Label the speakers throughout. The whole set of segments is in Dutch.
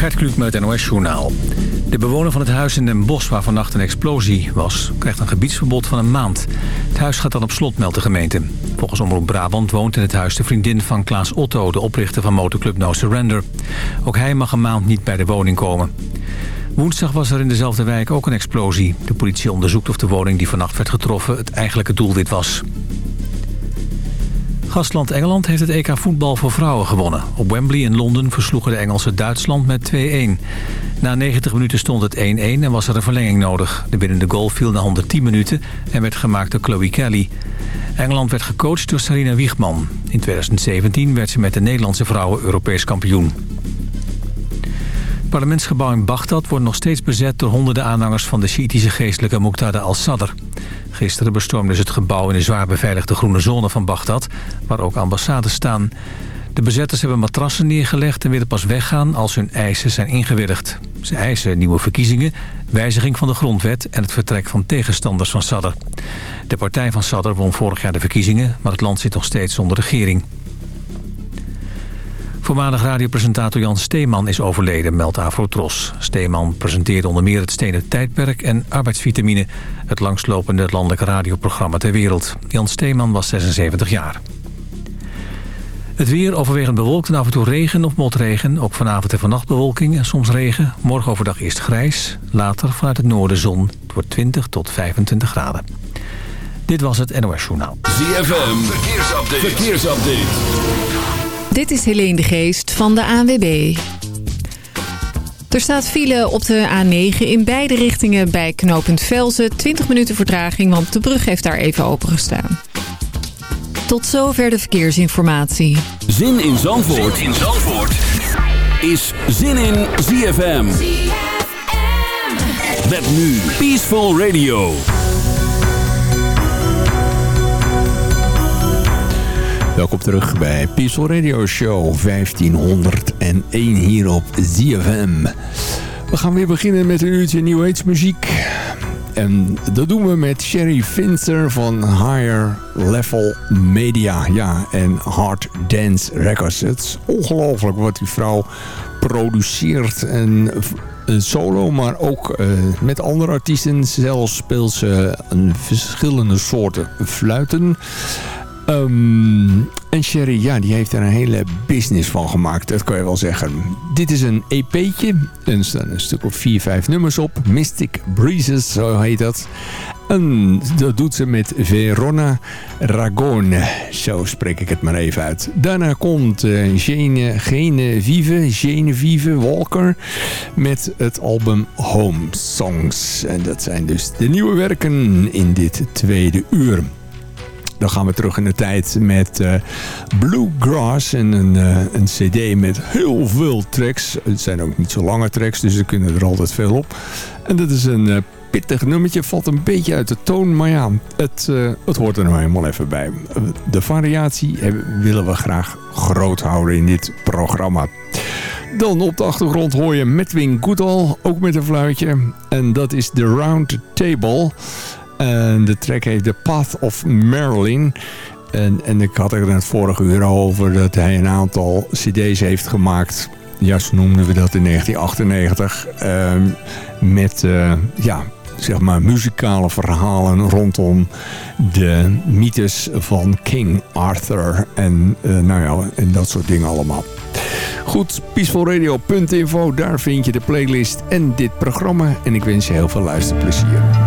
Speaker 1: Gert Kluk het NOS-journaal. De bewoner van het huis in Den Bosch waar vannacht een explosie was... krijgt een gebiedsverbod van een maand. Het huis gaat dan op slot, meldt de gemeente. Volgens Omroep Brabant woont in het huis de vriendin van Klaas Otto... de oprichter van motorclub No Surrender. Ook hij mag een maand niet bij de woning komen. Woensdag was er in dezelfde wijk ook een explosie. De politie onderzoekt of de woning die vannacht werd getroffen... het eigenlijke doelwit was. Gastland Engeland heeft het EK voetbal voor vrouwen gewonnen. Op Wembley in Londen versloegen de Engelsen Duitsland met 2-1. Na 90 minuten stond het 1-1 en was er een verlenging nodig. De winnende goal viel na 110 minuten en werd gemaakt door Chloe Kelly. Engeland werd gecoacht door Sarina Wiegman. In 2017 werd ze met de Nederlandse vrouwen Europees kampioen. Het parlementsgebouw in Bagdad wordt nog steeds bezet door honderden aanhangers van de Shiïtische geestelijke Muqtada al-Sadr. Gisteren bestormden ze het gebouw in de zwaar beveiligde groene zone van Bagdad, waar ook ambassades staan. De bezetters hebben matrassen neergelegd en willen pas weggaan als hun eisen zijn ingewilligd. Ze eisen nieuwe verkiezingen, wijziging van de grondwet en het vertrek van tegenstanders van Sadr. De partij van Sadr won vorig jaar de verkiezingen, maar het land zit nog steeds zonder regering. Voormalig radiopresentator Jan Steeman is overleden, meldt Afrotros. Steeman presenteerde onder meer het Stenen Tijdperk en Arbeidsvitamine... het langslopende landelijke radioprogramma ter wereld. Jan Steeman was 76 jaar. Het weer overwegend bewolkt en af en toe regen of motregen. Ook vanavond en vannacht bewolking en soms regen. Morgen overdag eerst grijs, later vanuit het noorden zon. Het wordt 20 tot 25 graden. Dit was het NOS Journaal.
Speaker 2: ZFM, verkeersupdate. verkeersupdate.
Speaker 3: Dit is Helene de Geest van de ANWB. Er staat file op de A9 in beide richtingen bij knooppunt Velzen. 20 minuten vertraging, want de brug heeft daar even opengestaan. Tot zover de verkeersinformatie.
Speaker 2: Zin in Zandvoort, zin in Zandvoort. is Zin in ZFM. ZFM. Met nu Peaceful Radio.
Speaker 4: Welkom terug bij Peaceful Radio Show 1501 hier op ZFM. We gaan weer beginnen met een uurtje New Age muziek. En dat doen we met Sherry Finster van Higher Level Media. Ja, en Hard Dance Records. Het is ongelooflijk wat die vrouw produceert. En solo, maar ook uh, met andere artiesten. Zelfs speelt ze een verschillende soorten fluiten. Um, en Sherry, ja, die heeft er een hele business van gemaakt. Dat kan je wel zeggen. Dit is een EP'tje. Er staan een stuk of vier, vijf nummers op. Mystic Breezes, zo heet dat. En dat doet ze met Verona Ragone. Zo spreek ik het maar even uit. Daarna komt uh, Gene, Gene Vive, Genevieve Walker met het album Home Songs. En dat zijn dus de nieuwe werken in dit tweede uur. Dan gaan we terug in de tijd met uh, Bluegrass. En een, uh, een cd met heel veel tracks. Het zijn ook niet zo lange tracks, dus er kunnen er altijd veel op. En dat is een uh, pittig nummertje. Valt een beetje uit de toon, maar ja, het, het hoort er nou helemaal even bij. De variatie willen we graag groot houden in dit programma. Dan op de achtergrond hoor je Medwin Goodall, ook met een fluitje. En dat is The Round Table... En de track heet The Path of Marilyn. En, en ik had er het vorige uur over dat hij een aantal cd's heeft gemaakt. Ja, noemden we dat in 1998. Ehm, met, uh, ja, zeg maar muzikale verhalen rondom de mythes van King Arthur. En, uh, nou ja, en dat soort dingen allemaal. Goed, peacefulradio.info, daar vind je de playlist en dit programma. En ik wens je heel veel luisterplezier.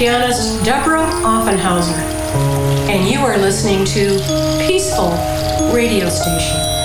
Speaker 5: pianist Deborah Offenhauser, and you are listening to Peaceful Radio Station.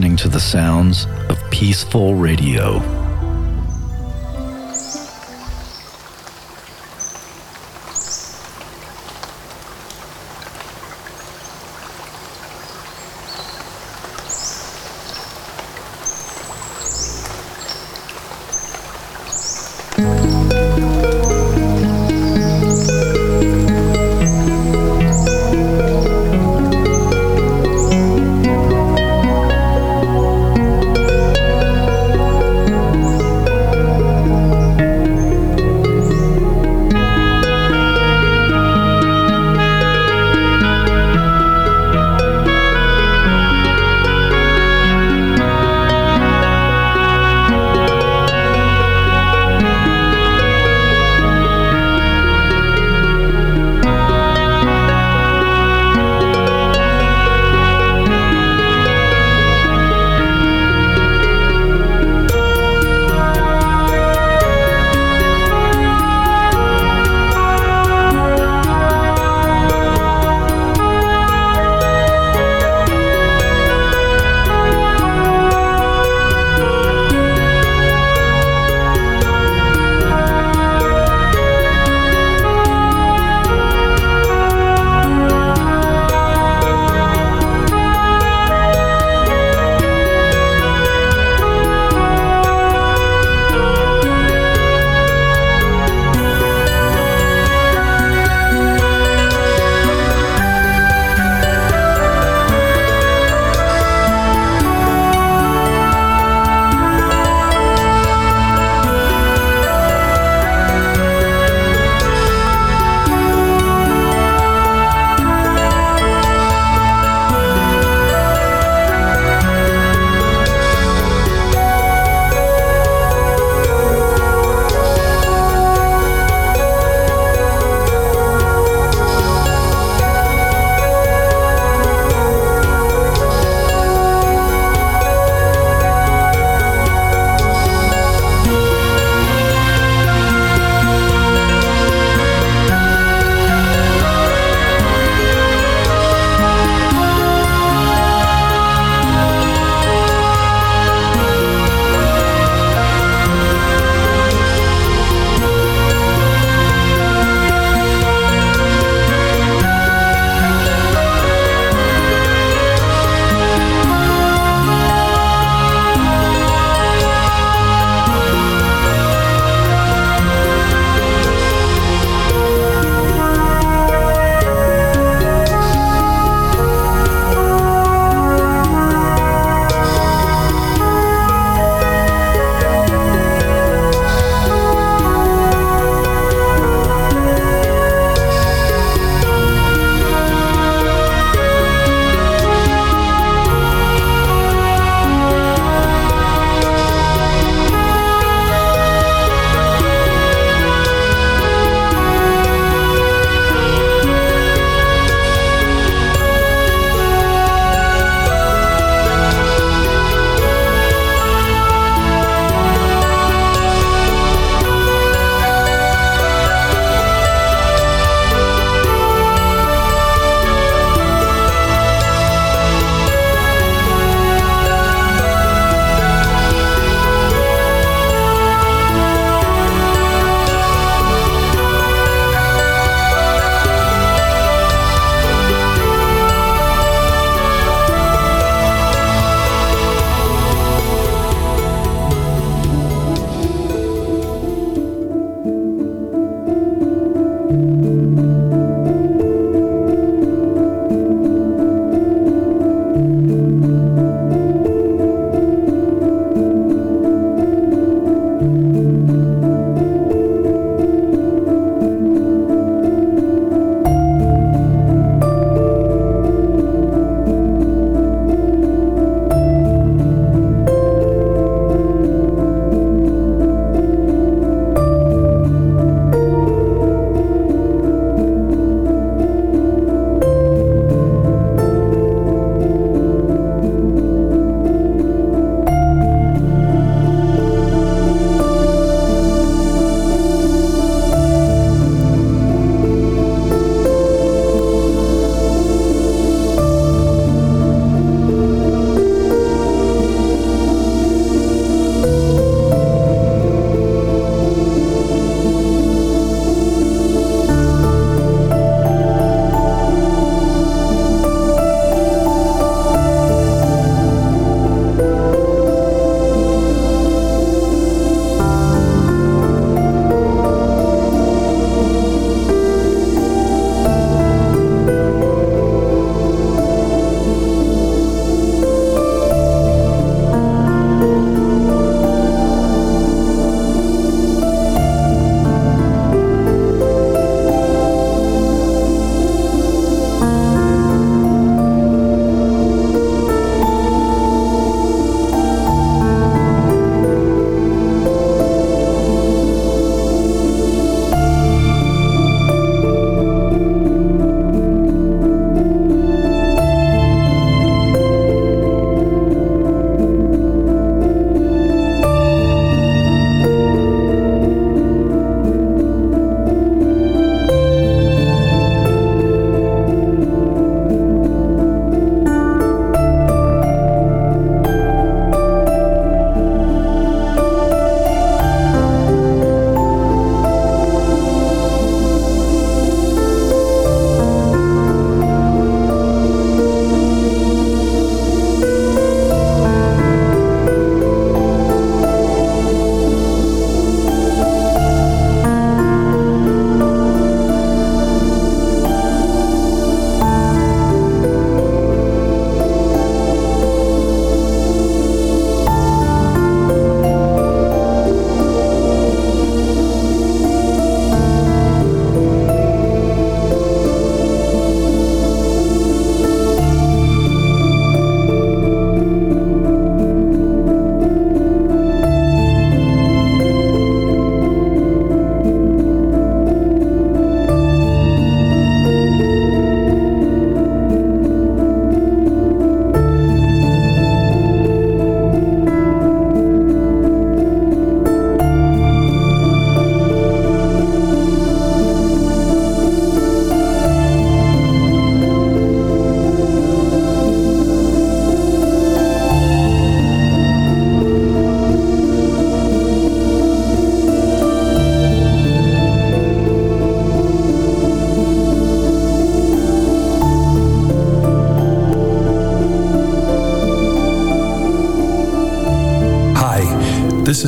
Speaker 6: Listening to the sounds of Peaceful Radio.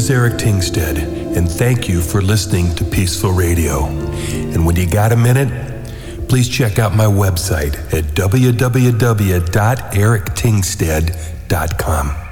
Speaker 7: Is Eric Tingstead, and thank you for listening to Peaceful Radio. And when you got a minute, please check out my website at www.erictingstead.com.